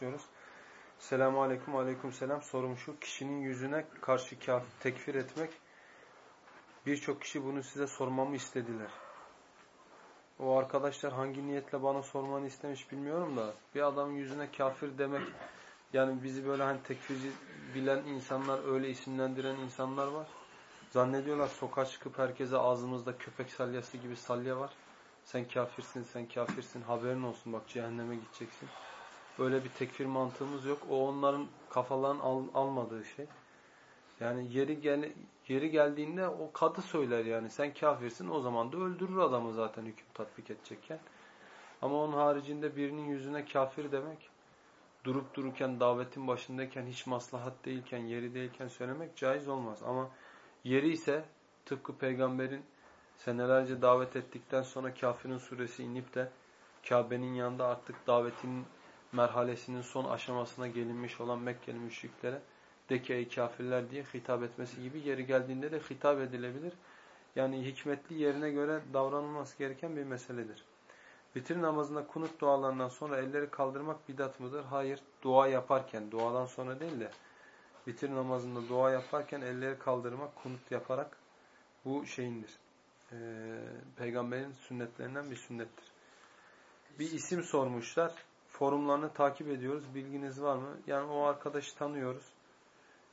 diyoruz. Selamun aleyküm, aleyküm selam. Sorum şu, kişinin yüzüne karşı kafir, tekfir etmek, birçok kişi bunu size sormamı istediler. O arkadaşlar hangi niyetle bana sormanı istemiş bilmiyorum da, bir adamın yüzüne kafir demek, yani bizi böyle hani tekfirci bilen insanlar, öyle isimlendiren insanlar var. Zannediyorlar sokağa çıkıp herkese ağzımızda köpek salyası gibi salya var. Sen kafirsin, sen kafirsin, haberin olsun bak cehenneme gideceksin. Böyle bir tekfir mantığımız yok. O onların kafaların al, almadığı şey. Yani yeri gel yeri geldiğinde o kadı söyler yani sen kafirsin o zaman da öldürür adamı zaten hüküm tatbik edecekken. Ama onun haricinde birinin yüzüne kafir demek durup dururken davetin başındayken hiç maslahat değilken yeri değilken söylemek caiz olmaz. Ama yeri ise tıpkı peygamberin senelerce davet ettikten sonra kafirin suresi inip de Kabe'nin yanında artık davetinin merhalesinin son aşamasına gelinmiş olan Mekkeli müşriklere de ki ey kafirler diye hitap etmesi gibi yeri geldiğinde de hitap edilebilir. Yani hikmetli yerine göre davranılması gereken bir meseledir. Bitir namazında kunut dualarından sonra elleri kaldırmak bidat mıdır? Hayır. Dua yaparken, duadan sonra değil de bitir namazında dua yaparken elleri kaldırmak, kunut yaparak bu şeyindir. Ee, peygamberin sünnetlerinden bir sünnettir. Bir isim sormuşlar forumlarını takip ediyoruz. Bilginiz var mı? Yani o arkadaşı tanıyoruz.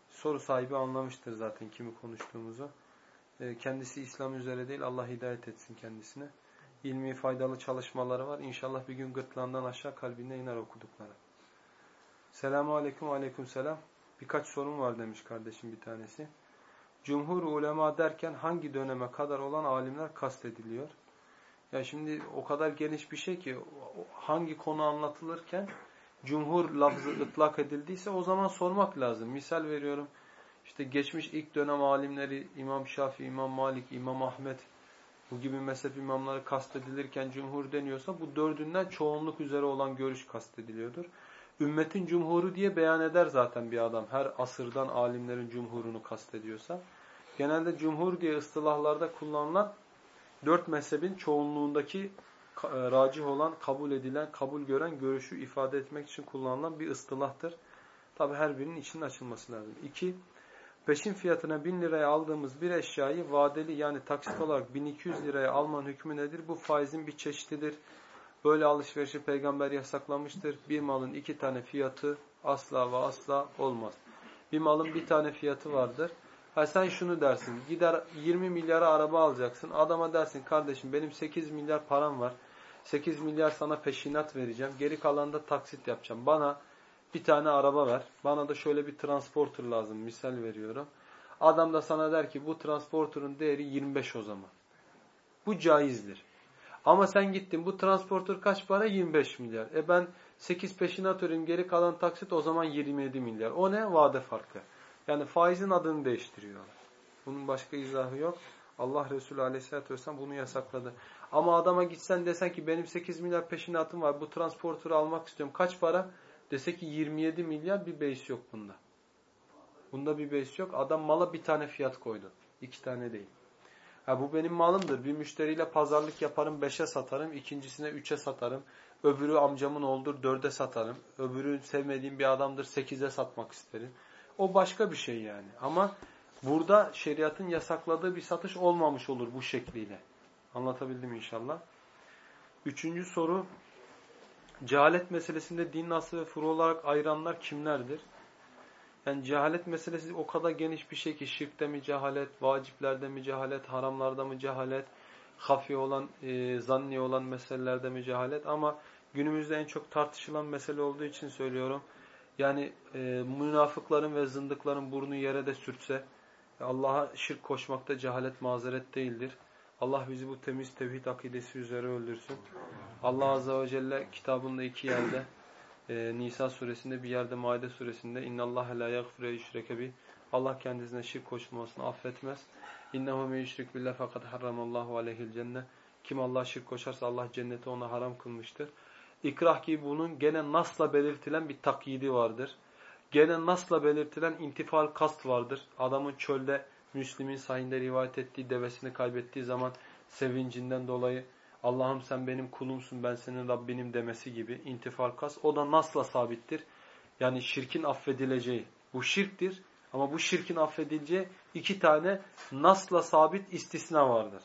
Soru sahibi anlamıştır zaten kimi konuştuğumuzu. Ee, kendisi İslam üzere değil. Allah hidayet etsin kendisine. İlmi faydalı çalışmaları var. İnşallah bir gün gırtlağından aşağı kalbine iner okudukları. Selamun aleyküm aleyküm selam. Birkaç sorun var demiş kardeşim bir tanesi. Cumhur ulema derken hangi döneme kadar olan alimler kastediliyor? Ya şimdi o kadar geniş bir şey ki hangi konu anlatılırken cumhur lafzı ıtlak edildiyse o zaman sormak lazım. Misal veriyorum işte geçmiş ilk dönem alimleri İmam Şafii, İmam Malik, İmam Ahmet bu gibi mezhep imamları kastedilirken cumhur deniyorsa bu dördünden çoğunluk üzere olan görüş kastediliyordur. Ümmetin cumhuru diye beyan eder zaten bir adam her asırdan alimlerin cumhurunu kastediyorsa. Genelde cumhur diye ıstılahlarda kullanılan dört mezhebin çoğunluğundaki e, racih olan, kabul edilen, kabul gören görüşü ifade etmek için kullanılan bir ıstılahtır. Tabi her birinin içinin açılması lazım. İki, peşin fiyatına bin liraya aldığımız bir eşyayı vadeli yani taksit olarak 1200 liraya almanın hükmü nedir? Bu faizin bir çeşididir. Böyle alışverişi peygamber yasaklamıştır. Bir malın iki tane fiyatı asla ve asla olmaz. Bir malın bir tane fiyatı vardır. Ha sen şunu dersin. Gider 20 milyara araba alacaksın. Adama dersin kardeşim benim 8 milyar param var. 8 milyar sana peşinat vereceğim. Geri kalan da taksit yapacağım. Bana bir tane araba ver. Bana da şöyle bir transporter lazım. Misal veriyorum. Adam da sana der ki bu transporterın değeri 25 o zaman. Bu caizdir. Ama sen gittin bu transporter kaç para? 25 milyar. E ben 8 peşinat vereyim geri kalan taksit o zaman 27 milyar. O ne? Vade farkı. Yani faizin adını değiştiriyorlar. Bunun başka izahı yok. Allah Resulü Aleyhisselatü Vesselam bunu yasakladı. Ama adama gitsen desen ki benim 8 milyar peşinatım var bu transportörü almak istiyorum. Kaç para? Dese ki 27 milyar bir beis yok bunda. Bunda bir beis yok. Adam mala bir tane fiyat koydu. iki tane değil. Ha bu benim malımdır. Bir müşteriyle pazarlık yaparım, beşe satarım. ikincisine üçe satarım. Öbürü amcamın oldur, dörde satarım. Öbürü sevmediğim bir adamdır, sekize satmak isterim. O başka bir şey yani. Ama burada şeriatın yasakladığı bir satış olmamış olur bu şekliyle. Anlatabildim inşallah. Üçüncü soru. Cehalet meselesinde din nasıl ve furu olarak ayıranlar kimlerdir? Yani cehalet meselesi o kadar geniş bir şey ki şirkte mi cehalet, vaciplerde mi cehalet, haramlarda mı cehalet, hafi olan, e, zanni olan meselelerde mi cehalet ama günümüzde en çok tartışılan mesele olduğu için söylüyorum. Yani e, münafıkların ve zındıkların burnu yere de sürtse Allah'a şirk koşmakta cehalet mazeret değildir. Allah bizi bu temiz tevhid akidesi üzere öldürsün. Allah Azze ve Celle kitabında iki yerde e, Nisa suresinde bir yerde Maide suresinde İnnallâhe lâ yagfire yüşrekebi Allah kendisine şirk koşulmasını affetmez. İnnehu me yüşrik billah fakat harramallahu aleyhil cennet. Kim Allah'a şirk koşarsa Allah cenneti ona haram kılmıştır. İkrah gibi bunun gene nasla belirtilen bir takyidi vardır. Gene nasla belirtilen intifal kast vardır. Adamın çölde Müslim'in sahinde rivayet ettiği devesini kaybettiği zaman sevincinden dolayı Allah'ım sen benim kulumsun ben senin Rabbinim demesi gibi intifal kast. O da nasla sabittir. Yani şirkin affedileceği. Bu şirktir ama bu şirkin affedileceği iki tane nasla sabit istisna vardır.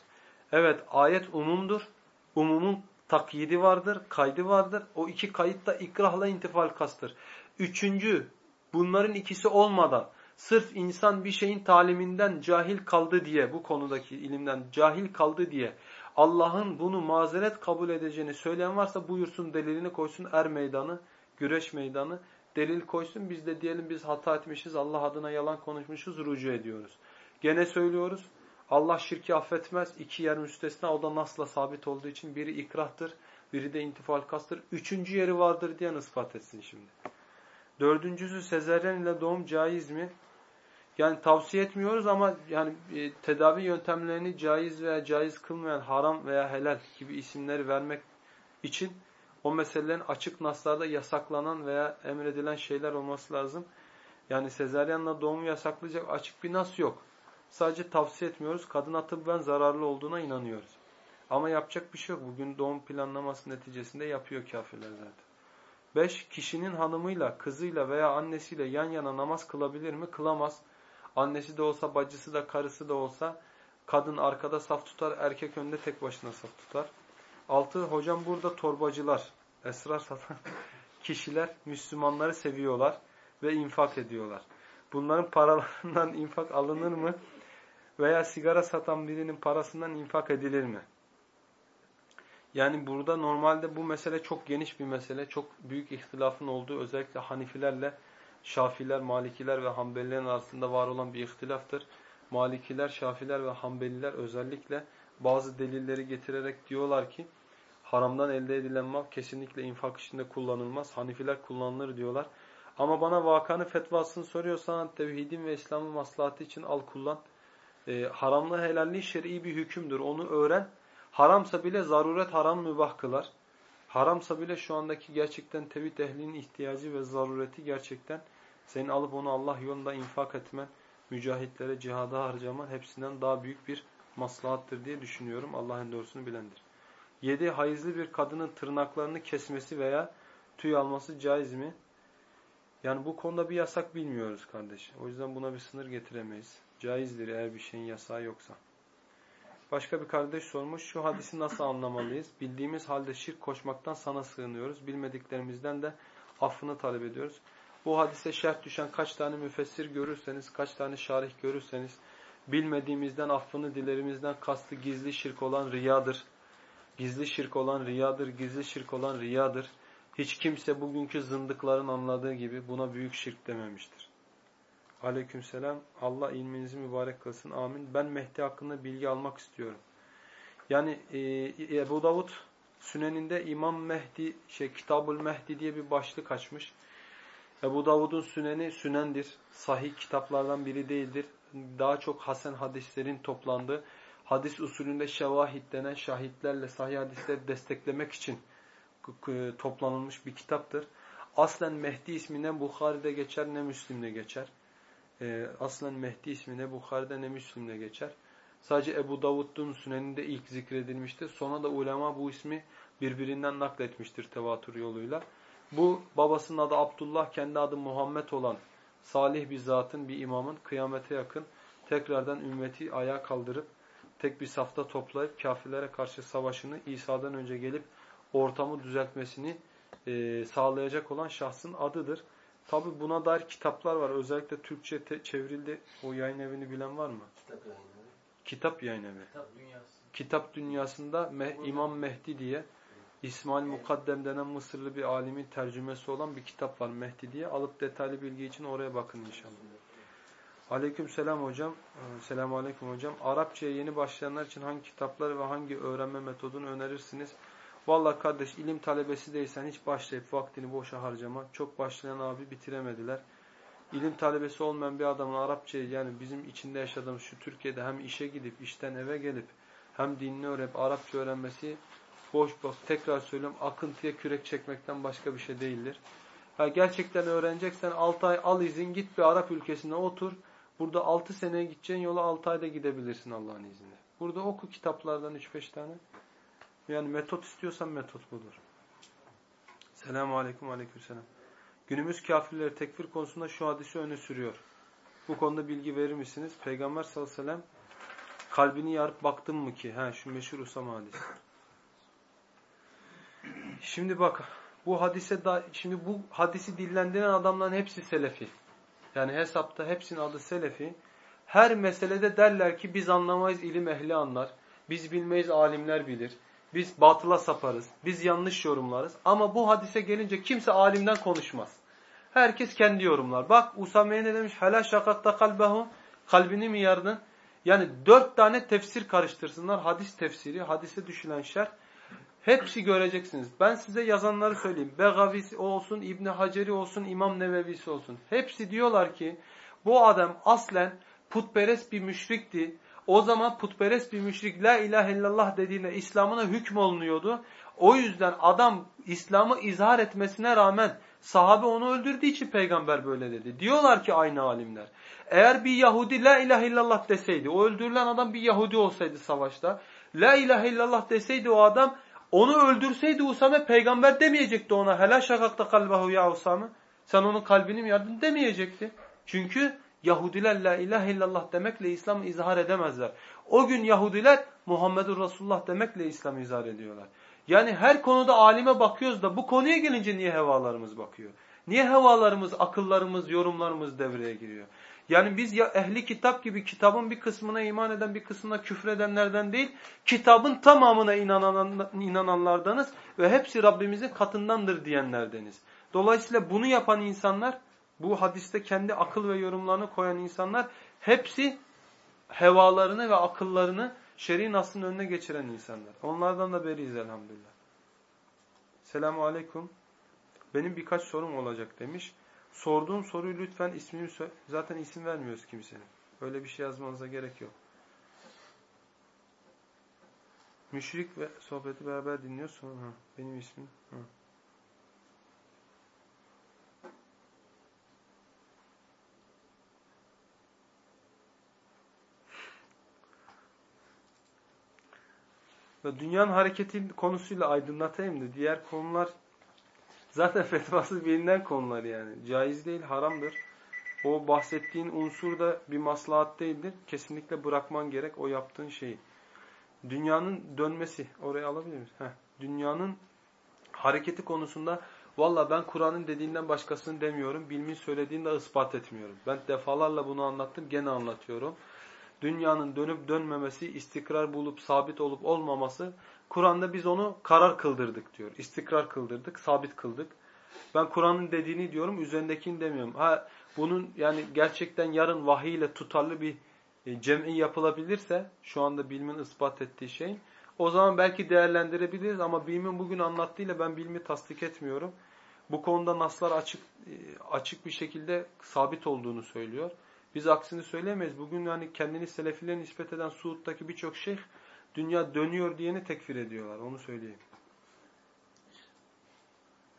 Evet ayet umumdur. Umumun takyidi vardır, kaydı vardır. O iki kayıt da ikrahla intifal kastır. Üçüncü, bunların ikisi olmadan sırf insan bir şeyin taliminden cahil kaldı diye, bu konudaki ilimden cahil kaldı diye Allah'ın bunu mazeret kabul edeceğini söyleyen varsa buyursun delilini koysun er meydanı, güreş meydanı, delil koysun. Biz de diyelim biz hata etmişiz, Allah adına yalan konuşmuşuz, rucu ediyoruz. Gene söylüyoruz, Allah şirki affetmez. İki yer müstesna, o da nasla sabit olduğu için biri ikrahtır, biri de intifal kastır. Üçüncü yeri vardır diye ispat etsin şimdi. Dördüncüsü sezeryen ile doğum caiz mi? Yani tavsiye etmiyoruz ama yani e, tedavi yöntemlerini caiz veya caiz kılmayan haram veya helal gibi isimleri vermek için o meselelerin açık naslarda yasaklanan veya emredilen şeyler olması lazım. Yani sezaryenle doğumu yasaklayacak açık bir nas yok. Sadece tavsiye etmiyoruz. Kadına tıbben zararlı olduğuna inanıyoruz. Ama yapacak bir şey yok. Bugün doğum planlaması neticesinde yapıyor kafirler zaten. 5. Kişinin hanımıyla, kızıyla veya annesiyle yan yana namaz kılabilir mi? Kılamaz. Annesi de olsa, bacısı da, karısı da olsa kadın arkada saf tutar, erkek önde tek başına saf tutar. 6. Hocam burada torbacılar, esrar satan kişiler Müslümanları seviyorlar ve infak ediyorlar. Bunların paralarından infak alınır mı? Veya sigara satan birinin parasından infak edilir mi? Yani burada normalde bu mesele çok geniş bir mesele. Çok büyük ihtilafın olduğu özellikle Hanifilerle Şafiler, Malikiler ve Hanbelilerin arasında var olan bir ihtilaftır. Malikiler, Şafiler ve Hanbeliler özellikle bazı delilleri getirerek diyorlar ki haramdan elde edilen mal kesinlikle infak içinde kullanılmaz. Hanifiler kullanılır diyorlar. Ama bana vakanı fetvasını soruyorsan tevhidin ve İslam'ın maslahatı için al kullan. E, haramlı helalliği şer'i bir hükümdür. Onu öğren. Haramsa bile zaruret haram mübah kılar. Haramsa bile şu andaki gerçekten tevhid ehlinin ihtiyacı ve zarureti gerçekten senin alıp onu Allah yolunda infak etmen, mücahitlere, cihada harcaman hepsinden daha büyük bir maslahattır diye düşünüyorum. Allah'ın doğrusunu bilendir. 7. Hayızlı bir kadının tırnaklarını kesmesi veya tüy alması caiz mi? Yani bu konuda bir yasak bilmiyoruz kardeş. O yüzden buna bir sınır getiremeyiz. Caizdir eğer bir şeyin yasağı yoksa. Başka bir kardeş sormuş. Şu hadisi nasıl anlamalıyız? Bildiğimiz halde şirk koşmaktan sana sığınıyoruz. Bilmediklerimizden de affını talep ediyoruz. Bu hadise şerh düşen kaç tane müfessir görürseniz, kaç tane şarih görürseniz, bilmediğimizden affını dilerimizden kastı gizli şirk olan riyadır. Gizli şirk olan riyadır, gizli şirk olan riyadır. Hiç kimse bugünkü zındıkların anladığı gibi buna büyük şirk dememiştir. Aleykümselam. Allah ilminizi mübarek kılsın. Amin. Ben Mehdi hakkında bilgi almak istiyorum. Yani e, Ebu Davud Süneninde İmam Mehdi, şey Kitabul Mehdi diye bir başlık açmış. Ebu Davud'un Süneni Sünendir. Sahih kitaplardan biri değildir. Daha çok Hasan hadislerin toplandığı, hadis usulünde şevahid denen şahitlerle sahih hadisleri desteklemek için toplanılmış bir kitaptır. Aslen Mehdi ismi ne Bukhari'de geçer ne Müslim'de geçer. Ee, aslen Mehdi ismi ne Bukhari'de ne Müslim'de geçer. Sadece Ebu Davud'un süneninde ilk zikredilmiştir. Sonra da ulema bu ismi birbirinden nakletmiştir tevatür yoluyla. Bu babasının adı Abdullah, kendi adı Muhammed olan salih bir zatın, bir imamın kıyamete yakın tekrardan ümmeti ayağa kaldırıp tek bir safta toplayıp kafirlere karşı savaşını İsa'dan önce gelip ortamı düzeltmesini e, sağlayacak olan şahsın adıdır. Tabi buna dair kitaplar var. Özellikle Türkçe çevrildi. O yayın evini bilen var mı? Kitap yayın evi. Kitap yayın evi. Kitap dünyası. Kitap dünyasında Meh İmam Mehdi diye İsmail Mukaddem denen Mısırlı bir alimin tercümesi olan bir kitap var Mehdi diye. Alıp detaylı bilgi için oraya bakın inşallah. Aleyküm selam hocam. Ee, Selamun aleyküm hocam. Arapçaya yeni başlayanlar için hangi kitapları ve hangi öğrenme metodunu önerirsiniz? Vallahi kardeş ilim talebesi değilsen hiç başlayıp vaktini boşa harcama. Çok başlayan abi bitiremediler. İlim talebesi olmayan bir adamın Arapçayı yani bizim içinde yaşadığımız şu Türkiye'de hem işe gidip işten eve gelip hem dinini öğrenip Arapça öğrenmesi boş bak tekrar söylüyorum akıntıya kürek çekmekten başka bir şey değildir. Ha, gerçekten öğreneceksen 6 ay al izin git bir Arap ülkesine otur. Burada 6 seneye gideceğin yola 6 ayda gidebilirsin Allah'ın izniyle. Burada oku kitaplardan 3-5 tane. Yani metot istiyorsan metot budur. Selamun aleyküm aleyküm selam. Günümüz kafirleri tekfir konusunda şu hadisi öne sürüyor. Bu konuda bilgi verir misiniz? Peygamber sallallahu aleyhi ve sellem kalbini yarıp baktın mı ki? Ha şu meşhur Usama hadisi. Şimdi bak bu hadise da şimdi bu hadisi dillendiren adamların hepsi selefi. Yani hesapta hepsinin adı selefi. Her meselede derler ki biz anlamayız ilim ehli anlar. Biz bilmeyiz alimler bilir. Biz batıla saparız. Biz yanlış yorumlarız. Ama bu hadise gelince kimse alimden konuşmaz. Herkes kendi yorumlar. Bak Usame'ye ne demiş? Hala şakatta kalbehu. Kalbini mi yardın? Yani dört tane tefsir karıştırsınlar. Hadis tefsiri, hadise düşülen şer. Hepsi göreceksiniz. Ben size yazanları söyleyeyim. Begavisi olsun, İbni Haceri olsun, İmam Nevevisi olsun. Hepsi diyorlar ki bu adam aslen putperest bir müşrikti. O zaman putperest bir müşrik la ilahe illallah dediğinde İslam'ına hükm olunuyordu. O yüzden adam İslam'ı izhar etmesine rağmen sahabe onu öldürdüğü için peygamber böyle dedi. Diyorlar ki aynı alimler. Eğer bir Yahudi la ilahe illallah deseydi, o öldürülen adam bir Yahudi olsaydı savaşta, la ilahe illallah deseydi o adam, onu öldürseydi Usame peygamber demeyecekti ona. Helal şakakta kalbahu ya Usame. Sen onun kalbini mi yardın demeyecekti. Çünkü Yahudiler la ilahe illallah demekle İslam'ı izhar edemezler. O gün Yahudiler Muhammedur Resulullah demekle İslam'ı izhar ediyorlar. Yani her konuda alime bakıyoruz da bu konuya gelince niye hevalarımız bakıyor? Niye hevalarımız, akıllarımız, yorumlarımız devreye giriyor? Yani biz ya ehli kitap gibi kitabın bir kısmına iman eden bir kısmına küfredenlerden değil, kitabın tamamına inanan, inananlardanız ve hepsi Rabbimizin katındandır diyenlerdeniz. Dolayısıyla bunu yapan insanlar bu hadiste kendi akıl ve yorumlarını koyan insanlar hepsi hevalarını ve akıllarını şer'i nasının önüne geçiren insanlar. Onlardan da beriyiz elhamdülillah. Selamu aleyküm. Benim birkaç sorum olacak demiş. Sorduğum soruyu lütfen ismini. Zaten isim vermiyoruz kimsenin. Öyle bir şey yazmanıza gerek yok. Müşrik ve sohbeti beraber dinliyorsun. Ha, benim ismim. Ha. Ve dünyanın hareketi konusuyla aydınlatayım da diğer konular zaten fetvasız bilinen konular yani. Caiz değil, haramdır. O bahsettiğin unsur da bir maslahat değildir. Kesinlikle bırakman gerek o yaptığın şeyi. Dünyanın dönmesi, oraya alabilir miyiz? Heh. Dünyanın hareketi konusunda valla ben Kur'an'ın dediğinden başkasını demiyorum. Bilmin söylediğini de ispat etmiyorum. Ben defalarla bunu anlattım, gene anlatıyorum dünyanın dönüp dönmemesi, istikrar bulup sabit olup olmaması, Kur'an'da biz onu karar kıldırdık diyor. İstikrar kıldırdık, sabit kıldık. Ben Kur'an'ın dediğini diyorum, üzerindekini demiyorum. Ha bunun yani gerçekten yarın vahiy ile tutarlı bir e, cem'i yapılabilirse, şu anda bilmin ispat ettiği şey, o zaman belki değerlendirebiliriz ama bilmin bugün anlattığıyla ben bilmi tasdik etmiyorum. Bu konuda naslar açık e, açık bir şekilde sabit olduğunu söylüyor. Biz aksini söylemeyiz. Bugün yani kendini selefilere nispet eden Suud'daki birçok şeyh dünya dönüyor diyeni tekfir ediyorlar. Onu söyleyeyim.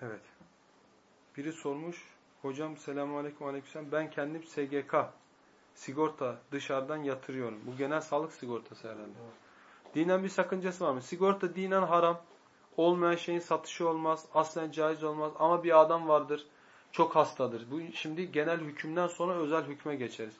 Evet. Biri sormuş. Hocam selamun aleyküm aleyküm Ben kendim SGK sigorta dışarıdan yatırıyorum. Bu genel sağlık sigortası herhalde. Dinen bir sakıncası var mı? Sigorta dinen haram. Olmayan şeyin satışı olmaz. Aslen caiz olmaz. Ama bir adam vardır çok hastadır. Bu şimdi genel hükümden sonra özel hükme geçeriz.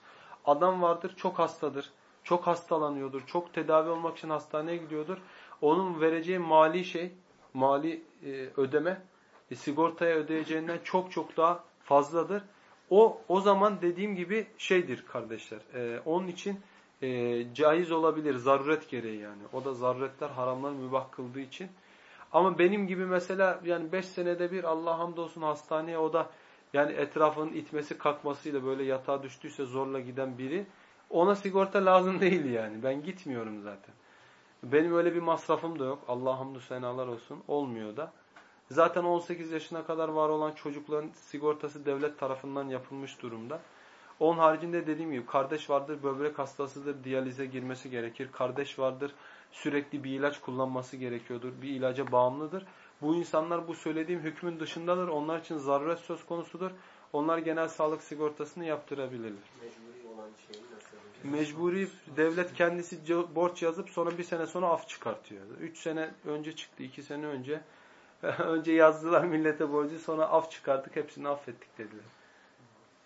Adam vardır çok hastadır. Çok hastalanıyordur. Çok tedavi olmak için hastaneye gidiyordur. Onun vereceği mali şey, mali e, ödeme e, sigortaya ödeyeceğinden çok çok daha fazladır. O o zaman dediğim gibi şeydir kardeşler. E, onun için e, caiz olabilir zaruret gereği yani. O da zaruretler haramlar mübah kıldığı için. Ama benim gibi mesela yani 5 senede bir Allah hamdolsun hastaneye o da yani etrafının itmesi kalkmasıyla böyle yatağa düştüyse zorla giden biri ona sigorta lazım değil yani. Ben gitmiyorum zaten. Benim öyle bir masrafım da yok. Allah hamdü senalar olsun. Olmuyor da. Zaten 18 yaşına kadar var olan çocukların sigortası devlet tarafından yapılmış durumda. Onun haricinde dediğim gibi kardeş vardır, böbrek hastasıdır, diyalize girmesi gerekir. Kardeş vardır, sürekli bir ilaç kullanması gerekiyordur, bir ilaca bağımlıdır. Bu insanlar bu söylediğim hükmün dışındadır. Onlar için zaruret söz konusudur. Onlar genel sağlık sigortasını yaptırabilirler. Mecburi olan şeyi nasıl? Mecburi devlet kendisi borç yazıp sonra bir sene sonra af çıkartıyor. Üç sene önce çıktı, iki sene önce Önce yazdılar millete borcu sonra af çıkarttık hepsini affettik dediler.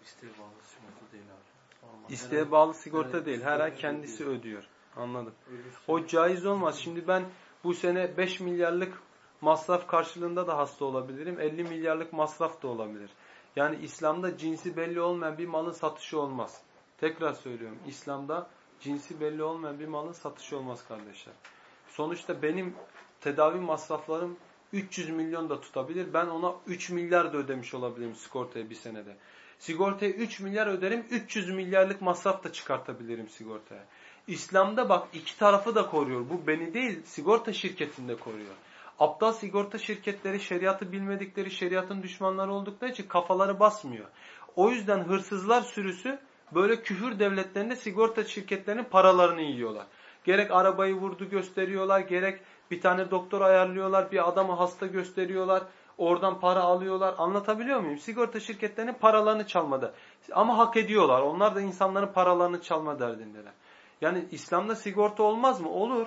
İsteğe bağlı sigorta değil abi. Normal. İsteğe bağlı sigorta Evet, değil. Her ay kendisi değil. ödüyor. Anladım. Ölürse O caiz olmaz. Şimdi ben bu sene 5 milyarlık masraf karşılığında da hasta olabilirim. 50 milyarlık masraf da olabilir. Yani İslam'da cinsi belli olmayan bir malın satışı olmaz. Tekrar söylüyorum. İslam'da cinsi belli olmayan bir malın satışı olmaz kardeşler. Sonuçta benim tedavi masraflarım 300 milyon da tutabilir. Ben ona 3 milyar da ödemiş olabilirim sigortaya bir senede. Sigortaya 3 milyar öderim, 300 milyarlık masraf da çıkartabilirim sigortaya. İslam'da bak iki tarafı da koruyor. Bu beni değil, sigorta şirketini de koruyor. Aptal sigorta şirketleri şeriatı bilmedikleri, şeriatın düşmanları oldukları için kafaları basmıyor. O yüzden hırsızlar sürüsü böyle küfür devletlerinde sigorta şirketlerinin paralarını yiyorlar. Gerek arabayı vurdu gösteriyorlar, gerek bir tane doktor ayarlıyorlar, bir adamı hasta gösteriyorlar, oradan para alıyorlar. Anlatabiliyor muyum? Sigorta şirketlerinin paralarını çalmadı. Ama hak ediyorlar. Onlar da insanların paralarını çalma derdindeler. Yani İslam'da sigorta olmaz mı? Olur.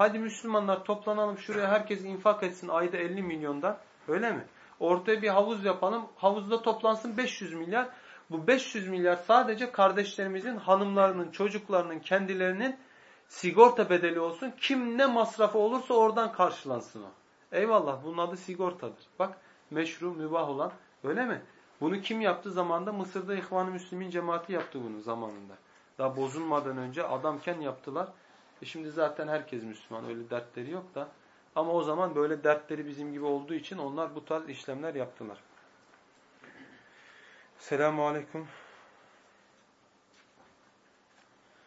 Hadi Müslümanlar toplanalım şuraya herkes infak etsin ayda 50 milyondan. Öyle mi? Ortaya bir havuz yapalım. Havuzda toplansın 500 milyar. Bu 500 milyar sadece kardeşlerimizin, hanımlarının, çocuklarının, kendilerinin sigorta bedeli olsun. Kim ne masrafı olursa oradan karşılansın o. Eyvallah bunun adı sigortadır. Bak meşru, mübah olan. Öyle mi? Bunu kim yaptı zamanında? Mısır'da İhvan-ı Müslümin cemaati yaptı bunu zamanında. Daha bozulmadan önce adamken yaptılar. E şimdi zaten herkes Müslüman. Öyle dertleri yok da. Ama o zaman böyle dertleri bizim gibi olduğu için onlar bu tarz işlemler yaptılar. Selamun Aleyküm.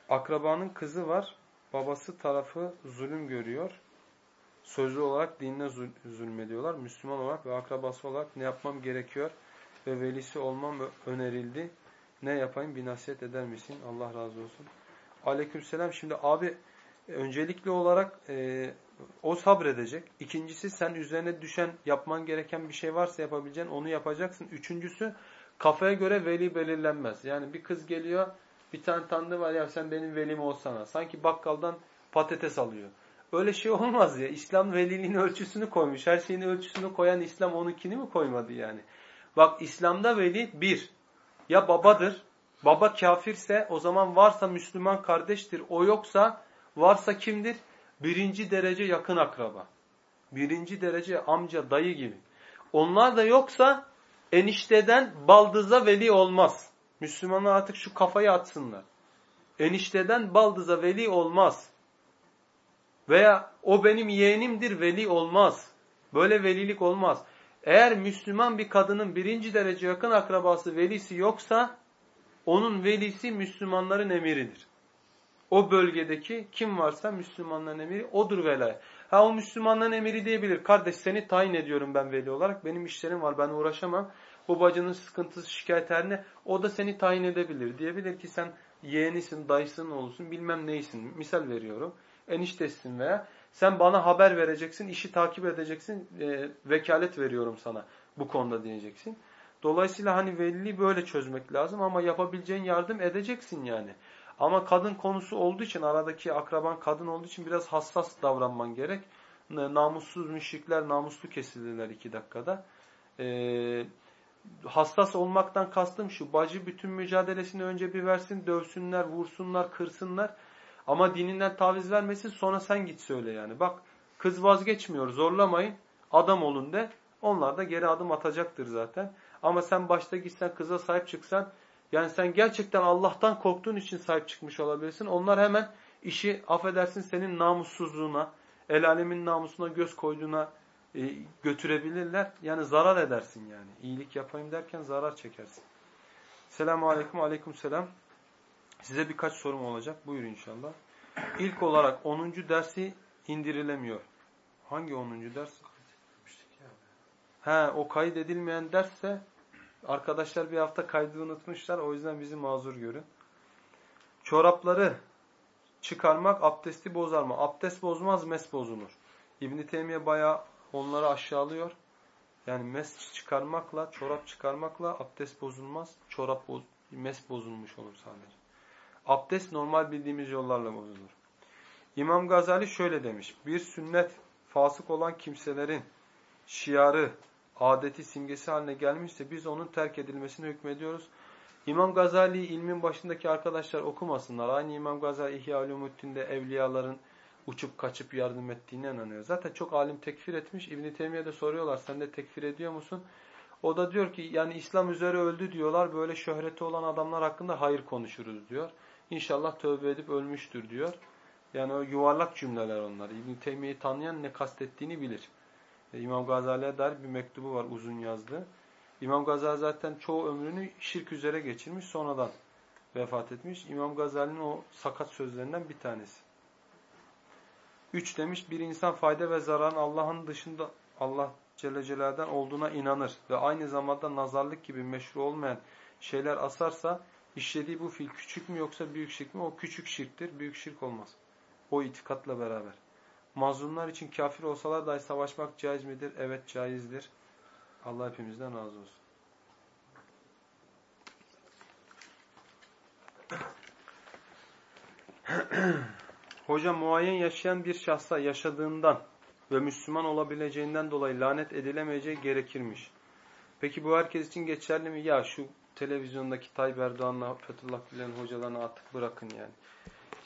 Akrabanın kızı var. Babası tarafı zulüm görüyor. Sözlü olarak dinine zul zulmediyorlar. Müslüman olarak ve akrabası olarak ne yapmam gerekiyor ve velisi olmam önerildi. Ne yapayım bir nasihat eder misin? Allah razı olsun. Aleykümselam. Şimdi abi öncelikli olarak e, o sabredecek. İkincisi sen üzerine düşen yapman gereken bir şey varsa yapabileceğin onu yapacaksın. Üçüncüsü kafaya göre veli belirlenmez. Yani bir kız geliyor bir tane tanrı var ya sen benim velim olsana. Sanki bakkaldan patates alıyor. Öyle şey olmaz ya. İslam veliliğin ölçüsünü koymuş. Her şeyin ölçüsünü koyan İslam onunkini mi koymadı yani? Bak İslam'da veli bir. Ya babadır. Baba kafirse o zaman varsa Müslüman kardeştir. O yoksa varsa kimdir? Birinci derece yakın akraba. Birinci derece amca, dayı gibi. Onlar da yoksa enişteden baldıza veli olmaz. Müslümanlar artık şu kafayı atsınlar. Enişteden baldıza veli olmaz. Veya o benim yeğenimdir veli olmaz. Böyle velilik olmaz. Eğer Müslüman bir kadının birinci derece yakın akrabası velisi yoksa onun velisi Müslümanların emiridir. O bölgedeki kim varsa Müslümanların emiri odur velaya. Ha o Müslümanların emiri diyebilir. Kardeş seni tayin ediyorum ben veli olarak. Benim işlerim var ben uğraşamam. Bu bacının sıkıntısı şikayet haline o da seni tayin edebilir. Diyebilir ki sen yeğenisin, dayısın olursun bilmem neysin. Misal veriyorum. Eniştesin veya sen bana haber vereceksin, işi takip edeceksin, e, vekalet veriyorum sana bu konuda diyeceksin. Dolayısıyla hani veliliği böyle çözmek lazım ama yapabileceğin yardım edeceksin yani. Ama kadın konusu olduğu için aradaki akraban kadın olduğu için biraz hassas davranman gerek. Namussuz müşrikler namuslu kesildiler iki dakikada. Ee, hassas olmaktan kastım şu. Bacı bütün mücadelesini önce bir versin, dövsünler, vursunlar, kırsınlar. Ama dininden taviz vermesin sonra sen git söyle yani. Bak kız vazgeçmiyor zorlamayın adam olun de. Onlar da geri adım atacaktır zaten. Ama sen başta gitsen kıza sahip çıksan yani sen gerçekten Allah'tan korktuğun için sahip çıkmış olabilirsin. Onlar hemen işi affedersin senin namussuzluğuna, el alemin namusuna göz koyduğuna e, götürebilirler. Yani zarar edersin yani. İyilik yapayım derken zarar çekersin. Selamun aleyküm, aleyküm selam. Size birkaç sorum olacak. Buyur inşallah. İlk olarak 10. dersi indirilemiyor. Hangi 10. ders? He, o kaydedilmeyen dersse arkadaşlar bir hafta kaydı unutmuşlar. O yüzden bizi mazur görün. Çorapları çıkarmak abdesti bozar mı? Abdest bozmaz, mes bozulur. İbn Teymiye bayağı onları aşağılıyor. Yani mes çıkarmakla, çorap çıkarmakla abdest bozulmaz. Çorap boz, mes bozulmuş olur sadece. Abdest normal bildiğimiz yollarla bozulur. İmam Gazali şöyle demiş. Bir sünnet fasık olan kimselerin şiarı, adeti, simgesi haline gelmişse biz onun terk edilmesine hükmediyoruz. İmam Gazali ilmin başındaki arkadaşlar okumasınlar. Aynı İmam Gazali İhya Ulumuddin'de evliyaların uçup kaçıp yardım ettiğine inanıyor. Zaten çok alim tekfir etmiş. İbn-i Teymiye'de soruyorlar sen de tekfir ediyor musun? O da diyor ki yani İslam üzere öldü diyorlar. Böyle şöhreti olan adamlar hakkında hayır konuşuruz diyor. İnşallah tövbe edip ölmüştür diyor. Yani o yuvarlak cümleler onlar. İbn-i Teymiye'yi tanıyan ne kastettiğini bilir. E, İmam Gazali'ye dair bir mektubu var uzun yazdığı. İmam Gazali zaten çoğu ömrünü şirk üzere geçirmiş. Sonradan vefat etmiş. İmam Gazali'nin o sakat sözlerinden bir tanesi. Üç demiş bir insan fayda ve zararın Allah'ın dışında Allah Celle Celal'den olduğuna inanır ve aynı zamanda nazarlık gibi meşru olmayan şeyler asarsa işlediği bu fil küçük mü yoksa büyük şirk mi? O küçük şirktir, büyük şirk olmaz. O itikatla beraber. Mazlumlar için kafir olsalar dahi savaşmak caiz midir? Evet caizdir. Allah hepimizden razı olsun. Hocam muayyen yaşayan bir şahsa yaşadığından ve Müslüman olabileceğinden dolayı lanet edilemeyeceği gerekirmiş. Peki bu herkes için geçerli mi? Ya şu televizyondaki Tayyip Erdoğan'la Fethullah Gülen'in hocalarını artık bırakın yani.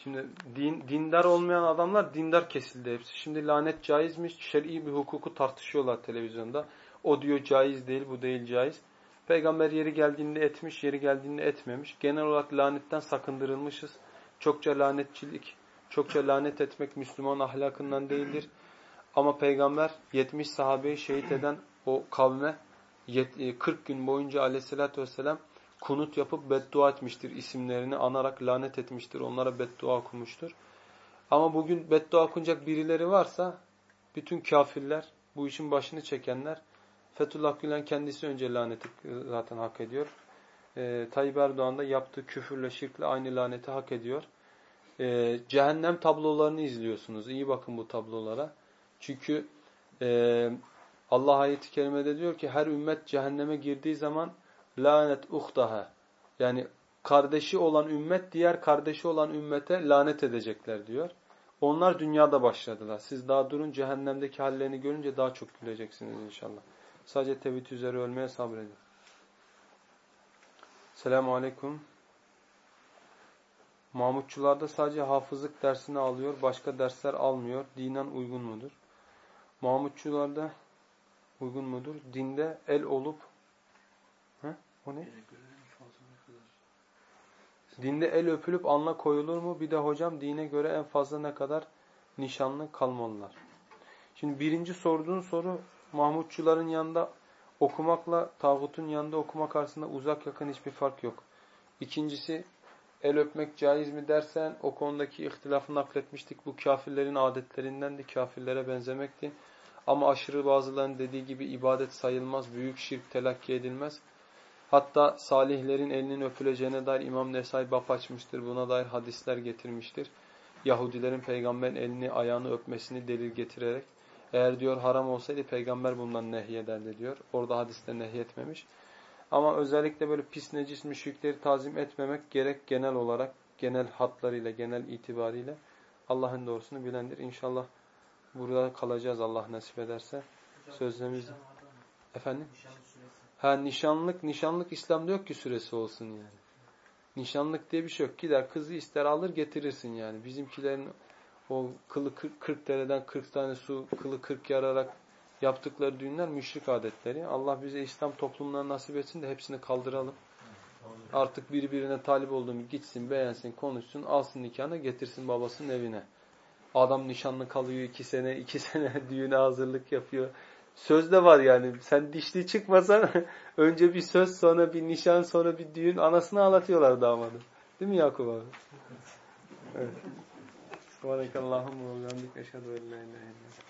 Şimdi din, dindar olmayan adamlar dindar kesildi hepsi. Şimdi lanet caizmiş. Şer'i bir hukuku tartışıyorlar televizyonda. O diyor caiz değil, bu değil caiz. Peygamber yeri geldiğinde etmiş, yeri geldiğinde etmemiş. Genel olarak lanetten sakındırılmışız. Çokça lanetçilik, çokça lanet etmek Müslüman ahlakından değildir. Ama peygamber 70 sahabeyi şehit eden o kavme 40 gün boyunca aleyhissalatü vesselam kunut yapıp beddua etmiştir. isimlerini anarak lanet etmiştir. Onlara beddua okumuştur. Ama bugün beddua okunacak birileri varsa bütün kafirler, bu işin başını çekenler Fethullah Gülen kendisi önce laneti zaten hak ediyor. E, Tayyip Erdoğan da yaptığı küfürle, şirkle aynı laneti hak ediyor. E, cehennem tablolarını izliyorsunuz. İyi bakın bu tablolara. Çünkü e, Allah ayeti kerimede diyor ki her ümmet cehenneme girdiği zaman lanet uhtaha yani kardeşi olan ümmet diğer kardeşi olan ümmete lanet edecekler diyor. Onlar dünyada başladılar. Siz daha durun cehennemdeki hallerini görünce daha çok güleceksiniz inşallah. Sadece tevhid üzere ölmeye sabredin. Selamun Aleyküm. Mahmutçularda sadece hafızlık dersini alıyor, başka dersler almıyor. Dinen uygun mudur? Mahmutçularda uygun mudur? Dinde el olup? O ne? Dinde el öpülüp anla koyulur mu? Bir de hocam dine göre en fazla ne kadar nişanlı kalmalılar? Şimdi birinci sorduğun soru Mahmutçuların yanında okumakla tağutun yanında okumak arasında uzak yakın hiçbir fark yok. İkincisi el öpmek caiz mi dersen o konudaki ihtilafı nakletmiştik. Bu kafirlerin adetlerinden de kafirlere benzemekti. Ama aşırı bazılarının dediği gibi ibadet sayılmaz, büyük şirk telakki edilmez. Hatta salihlerin elinin öpüleceğine dair İmam Nesai bap açmıştır. Buna dair hadisler getirmiştir. Yahudilerin peygamberin elini ayağını öpmesini delil getirerek. Eğer diyor haram olsaydı peygamber bundan nehyederdi diyor. Orada hadiste nehyetmemiş. Ama özellikle böyle pis necis müşrikleri tazim etmemek gerek genel olarak, genel hatlarıyla, genel itibariyle Allah'ın doğrusunu bilendir. İnşallah burada kalacağız Allah nasip ederse. Sözlerimiz Efendim? Ha nişanlık, nişanlık İslam'da yok ki süresi olsun yani. Nişanlık diye bir şey yok. Gider kızı ister alır getirirsin yani. Bizimkilerin o kılı 40, 40 dereden 40 tane su, kılı 40 yararak yaptıkları düğünler müşrik adetleri. Allah bize İslam toplumlarına nasip etsin de hepsini kaldıralım. Artık birbirine talip olduğum gitsin, beğensin, konuşsun, alsın nikahını getirsin babasının evine. Adam nişanlı kalıyor iki sene, iki sene düğüne hazırlık yapıyor. Söz de var yani. Sen dişli çıkmasan önce bir söz, sonra bir nişan, sonra bir düğün. Anasını ağlatıyorlar damadı. Değil mi Yakup abi? Evet. Subhanakallahumma ve bihamdik eşhedü en la ilahe